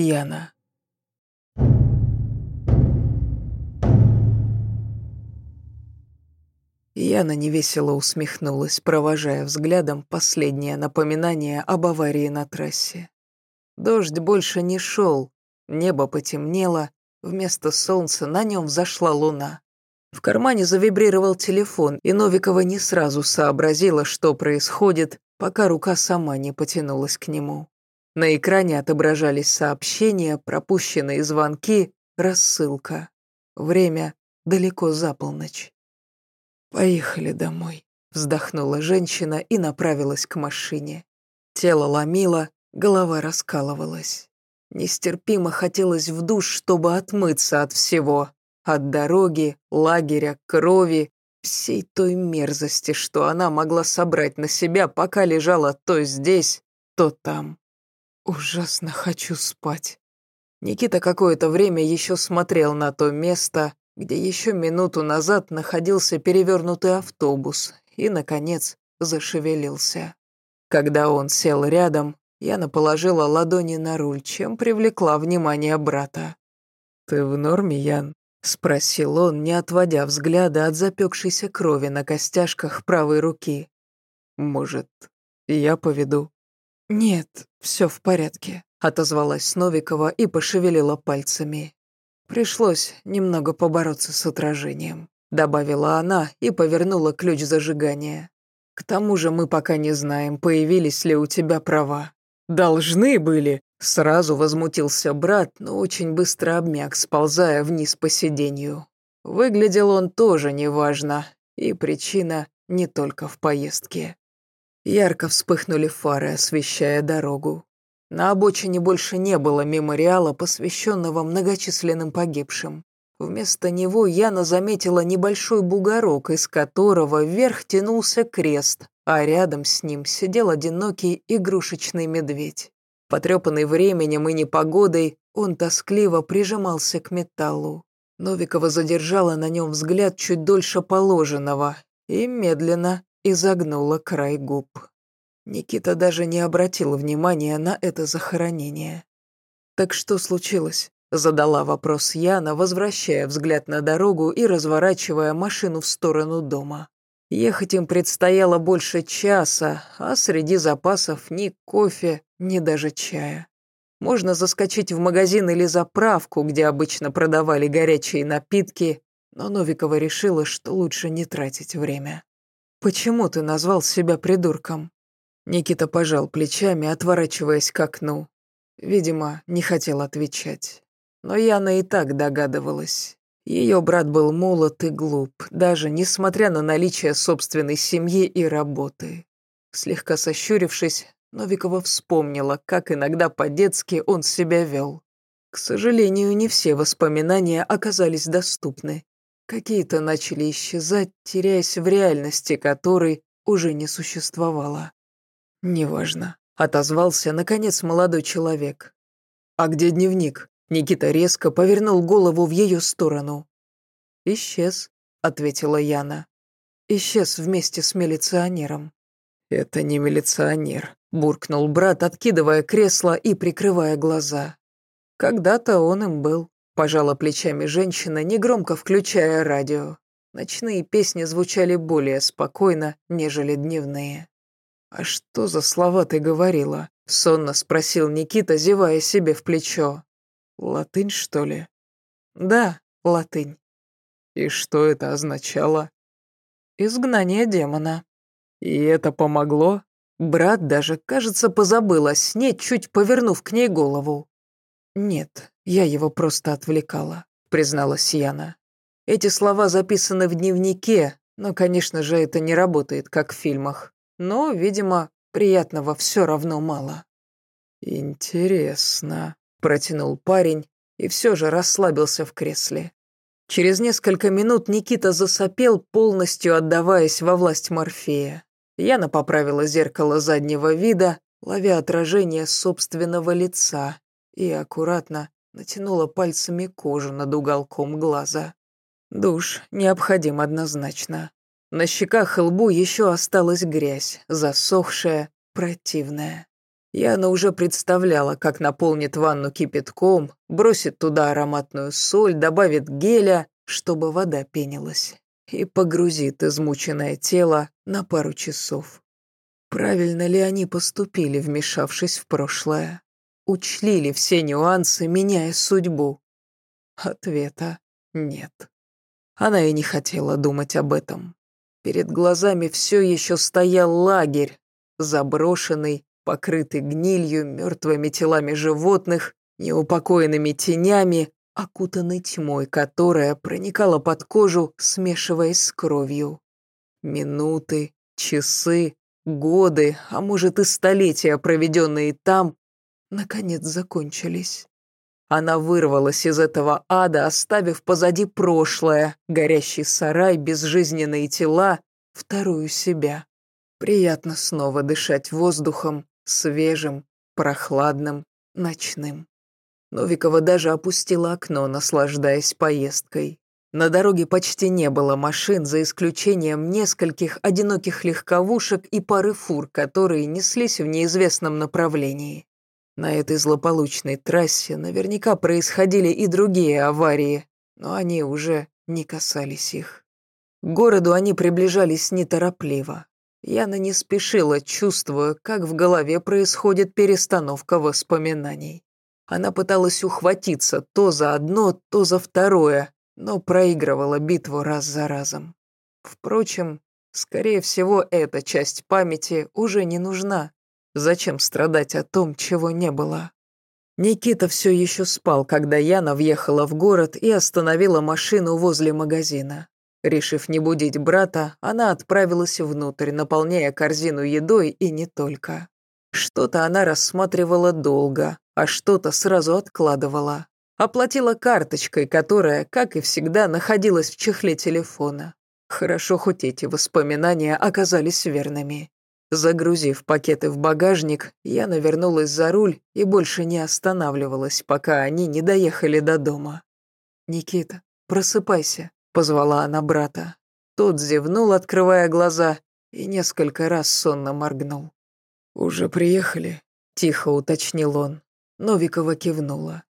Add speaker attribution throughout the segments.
Speaker 1: Яна. Яна невесело усмехнулась, провожая взглядом последнее напоминание об аварии на трассе. Дождь больше не шел, небо потемнело, вместо солнца на нем взошла луна. В кармане завибрировал телефон, и Новикова не сразу сообразила, что происходит, пока рука сама не потянулась к нему. На экране отображались сообщения, пропущенные звонки, рассылка. Время далеко за полночь. «Поехали домой», — вздохнула женщина и направилась к машине. Тело ломило, голова раскалывалась. Нестерпимо хотелось в душ, чтобы отмыться от всего. От дороги, лагеря, крови, всей той мерзости, что она могла собрать на себя, пока лежала то здесь, то там. Ужасно хочу спать. Никита какое-то время еще смотрел на то место, где еще минуту назад находился перевернутый автобус и, наконец, зашевелился. Когда он сел рядом, Яна положила ладони на руль, чем привлекла внимание брата. «Ты в норме, Ян?» — спросил он, не отводя взгляда от запекшейся крови на костяшках правой руки. «Может, я поведу?» «Нет, все в порядке», — отозвалась Новикова и пошевелила пальцами. «Пришлось немного побороться с отражением», — добавила она и повернула ключ зажигания. «К тому же мы пока не знаем, появились ли у тебя права». «Должны были», — сразу возмутился брат, но очень быстро обмяк, сползая вниз по сиденью. Выглядел он тоже неважно, и причина не только в поездке. Ярко вспыхнули фары, освещая дорогу. На обочине больше не было мемориала, посвященного многочисленным погибшим. Вместо него Яна заметила небольшой бугорок, из которого вверх тянулся крест, а рядом с ним сидел одинокий игрушечный медведь. Потрепанный временем и непогодой, он тоскливо прижимался к металлу. Новикова задержала на нем взгляд чуть дольше положенного и медленно изогнула край губ. Никита даже не обратил внимания на это захоронение. «Так что случилось?» — задала вопрос Яна, возвращая взгляд на дорогу и разворачивая машину в сторону дома. Ехать им предстояло больше часа, а среди запасов ни кофе, ни даже чая. Можно заскочить в магазин или заправку, где обычно продавали горячие напитки, но Новикова решила, что лучше не тратить время. «Почему ты назвал себя придурком?» Никита пожал плечами, отворачиваясь к окну. Видимо, не хотел отвечать. Но Яна и так догадывалась. Ее брат был молод и глуп, даже несмотря на наличие собственной семьи и работы. Слегка сощурившись, Новикова вспомнила, как иногда по-детски он себя вел. К сожалению, не все воспоминания оказались доступны. Какие-то начали исчезать, теряясь в реальности, которой уже не существовало. «Неважно», — отозвался, наконец, молодой человек. «А где дневник?» Никита резко повернул голову в ее сторону. «Исчез», — ответила Яна. «Исчез вместе с милиционером». «Это не милиционер», — буркнул брат, откидывая кресло и прикрывая глаза. «Когда-то он им был», — пожала плечами женщина, негромко включая радио. Ночные песни звучали более спокойно, нежели дневные. «А что за слова ты говорила?» — сонно спросил Никита, зевая себе в плечо. «Латынь, что ли?» «Да, латынь». «И что это означало?» «Изгнание демона». «И это помогло?» Брат даже, кажется, позабыл о сне, чуть повернув к ней голову. «Нет, я его просто отвлекала», — призналась Яна. «Эти слова записаны в дневнике, но, конечно же, это не работает, как в фильмах но, видимо, приятного все равно мало. «Интересно», — протянул парень и все же расслабился в кресле. Через несколько минут Никита засопел, полностью отдаваясь во власть Морфея. Яна поправила зеркало заднего вида, ловя отражение собственного лица, и аккуратно натянула пальцами кожу над уголком глаза. Душ необходим однозначно. На щеках и лбу еще осталась грязь, засохшая, противная. Яна уже представляла, как наполнит ванну кипятком, бросит туда ароматную соль, добавит геля, чтобы вода пенилась, и погрузит измученное тело на пару часов. Правильно ли они поступили, вмешавшись в прошлое? Учли ли все нюансы, меняя судьбу? Ответа нет. Она и не хотела думать об этом. Перед глазами все еще стоял лагерь, заброшенный, покрытый гнилью, мертвыми телами животных, неупокоенными тенями, окутанный тьмой, которая проникала под кожу, смешиваясь с кровью. Минуты, часы, годы, а может и столетия, проведенные там, наконец закончились. Она вырвалась из этого ада, оставив позади прошлое, горящий сарай, безжизненные тела, вторую себя. Приятно снова дышать воздухом, свежим, прохладным, ночным. Новикова даже опустила окно, наслаждаясь поездкой. На дороге почти не было машин, за исключением нескольких одиноких легковушек и пары фур, которые неслись в неизвестном направлении. На этой злополучной трассе наверняка происходили и другие аварии, но они уже не касались их. К городу они приближались неторопливо. Яна не спешила, чувствуя, как в голове происходит перестановка воспоминаний. Она пыталась ухватиться то за одно, то за второе, но проигрывала битву раз за разом. Впрочем, скорее всего, эта часть памяти уже не нужна. Зачем страдать о том, чего не было? Никита все еще спал, когда Яна въехала в город и остановила машину возле магазина. Решив не будить брата, она отправилась внутрь, наполняя корзину едой и не только. Что-то она рассматривала долго, а что-то сразу откладывала. Оплатила карточкой, которая, как и всегда, находилась в чехле телефона. Хорошо, хоть эти воспоминания оказались верными. Загрузив пакеты в багажник, я навернулась за руль и больше не останавливалась, пока они не доехали до дома. «Никита, просыпайся», — позвала она брата. Тот зевнул, открывая глаза, и несколько раз сонно моргнул. «Уже приехали?» — тихо уточнил он. Новикова кивнула.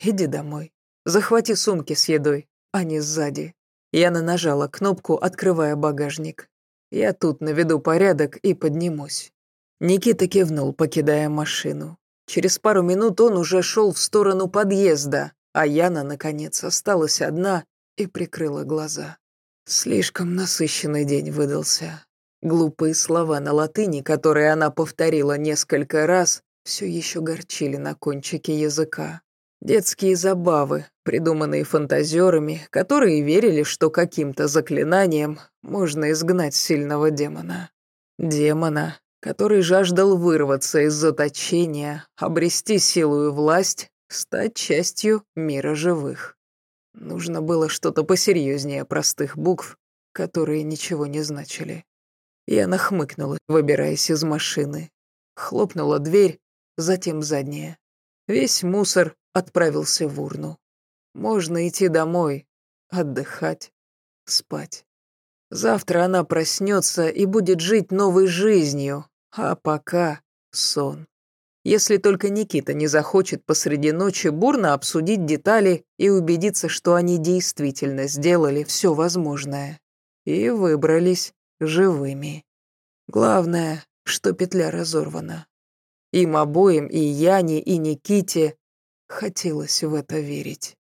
Speaker 1: «Иди домой. Захвати сумки с едой, не сзади». Яна нажала кнопку, открывая багажник. Я тут наведу порядок и поднимусь». Никита кивнул, покидая машину. Через пару минут он уже шел в сторону подъезда, а Яна, наконец, осталась одна и прикрыла глаза. Слишком насыщенный день выдался. Глупые слова на латыни, которые она повторила несколько раз, все еще горчили на кончике языка. Детские забавы, придуманные фантазерами, которые верили, что каким-то заклинанием можно изгнать сильного демона. Демона, который жаждал вырваться из заточения, обрести силу и власть, стать частью мира живых. Нужно было что-то посерьезнее простых букв, которые ничего не значили. Я нахмыкнула, выбираясь из машины. Хлопнула дверь, затем задняя. Весь мусор отправился в урну. Можно идти домой, отдыхать, спать. Завтра она проснется и будет жить новой жизнью, а пока сон. Если только Никита не захочет посреди ночи бурно обсудить детали и убедиться, что они действительно сделали все возможное. И выбрались живыми. Главное, что петля разорвана. Им обоим, и Яне, и Никите, хотелось в это верить.